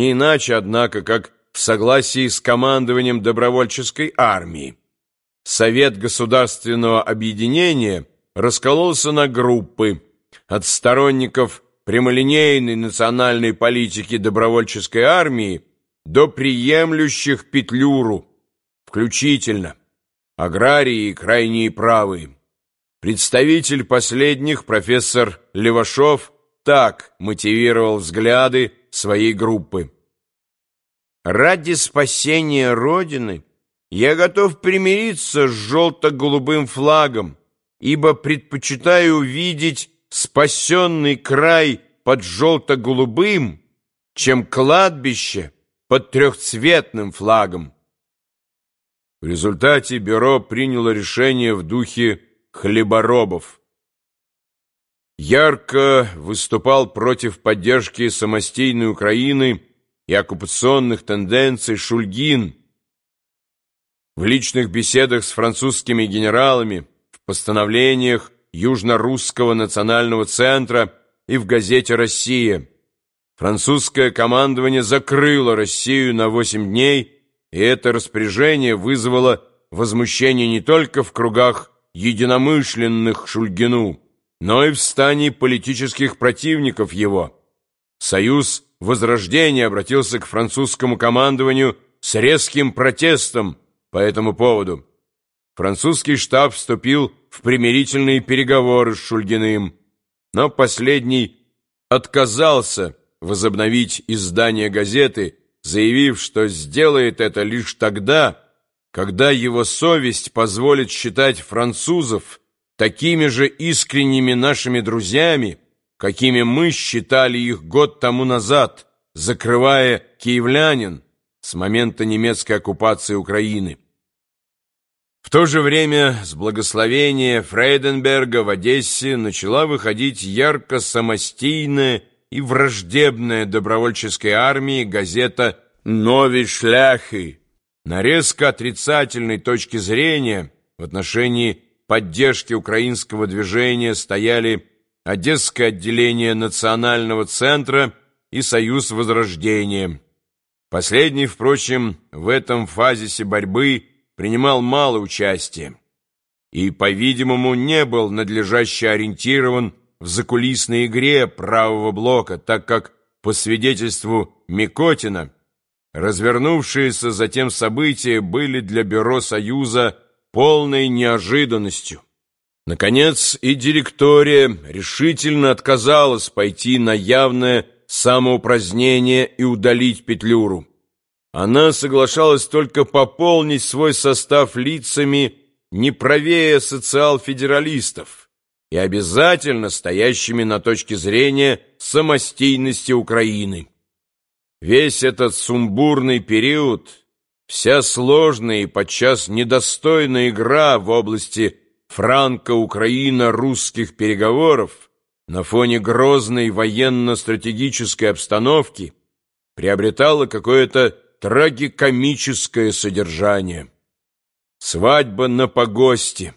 Не иначе, однако, как в согласии с командованием добровольческой армии. Совет государственного объединения раскололся на группы от сторонников прямолинейной национальной политики добровольческой армии до приемлющих Петлюру, включительно, аграрии и крайние правые. Представитель последних, профессор Левашов, так мотивировал взгляды своей группы. «Ради спасения Родины я готов примириться с желто-голубым флагом, ибо предпочитаю видеть спасенный край под желто-голубым, чем кладбище под трехцветным флагом». В результате бюро приняло решение в духе хлеборобов. Ярко выступал против поддержки самостийной Украины и оккупационных тенденций Шульгин. В личных беседах с французскими генералами, в постановлениях Южно-Русского национального центра и в газете «Россия» французское командование закрыло Россию на 8 дней, и это распоряжение вызвало возмущение не только в кругах единомышленных Шульгину, но и в стане политических противников его. Союз Возрождения обратился к французскому командованию с резким протестом по этому поводу. Французский штаб вступил в примирительные переговоры с Шульгиным, но последний отказался возобновить издание газеты, заявив, что сделает это лишь тогда, когда его совесть позволит считать французов такими же искренними нашими друзьями, какими мы считали их год тому назад, закрывая киевлянин с момента немецкой оккупации Украины. В то же время с благословения Фрейденберга в Одессе начала выходить ярко самостийная и враждебная добровольческой армии газета «Нови шляхи». На резко отрицательной точке зрения в отношении поддержки украинского движения стояли Одесское отделение Национального центра и Союз Возрождения. Последний, впрочем, в этом фазисе борьбы принимал мало участия и, по-видимому, не был надлежаще ориентирован в закулисной игре правого блока, так как, по свидетельству Микотина, развернувшиеся затем события были для Бюро Союза полной неожиданностью. Наконец, и директория решительно отказалась пойти на явное самоупразднение и удалить Петлюру. Она соглашалась только пополнить свой состав лицами не правее социал-федералистов и обязательно стоящими на точке зрения самостийности Украины. Весь этот сумбурный период, вся сложная и подчас недостойная игра в области франко-украино-русских переговоров на фоне грозной военно-стратегической обстановки приобретала какое-то трагикомическое содержание. Свадьба на погосте,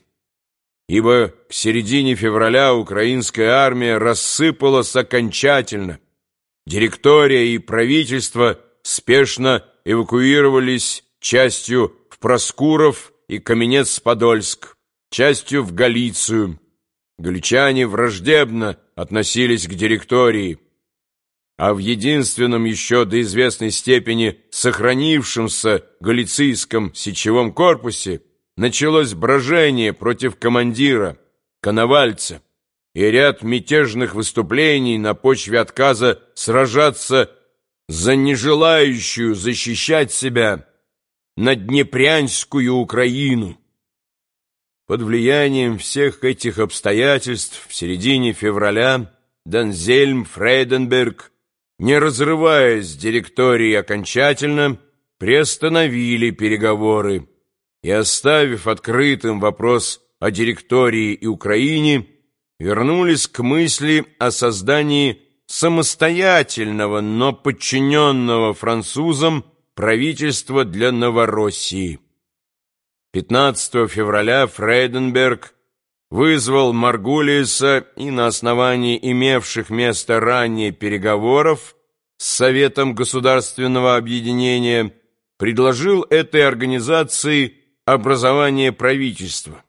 ибо к середине февраля украинская армия рассыпалась окончательно. Директория и правительство спешно эвакуировались частью в Проскуров и Каменец-Подольск частью в Галицию. Галичане враждебно относились к директории, а в единственном еще до известной степени сохранившемся галицийском сечевом корпусе началось брожение против командира, коновальца, и ряд мятежных выступлений на почве отказа сражаться за нежелающую защищать себя на Днепрянскую Украину. Под влиянием всех этих обстоятельств в середине февраля Данзельм Фрейденберг, не разрываясь с директорией окончательно, приостановили переговоры и, оставив открытым вопрос о директории и Украине, вернулись к мысли о создании самостоятельного, но подчиненного французам правительства для Новороссии. 15 февраля Фрейденберг вызвал Маргулиса и на основании имевших место ранее переговоров с Советом государственного объединения предложил этой организации образование правительства.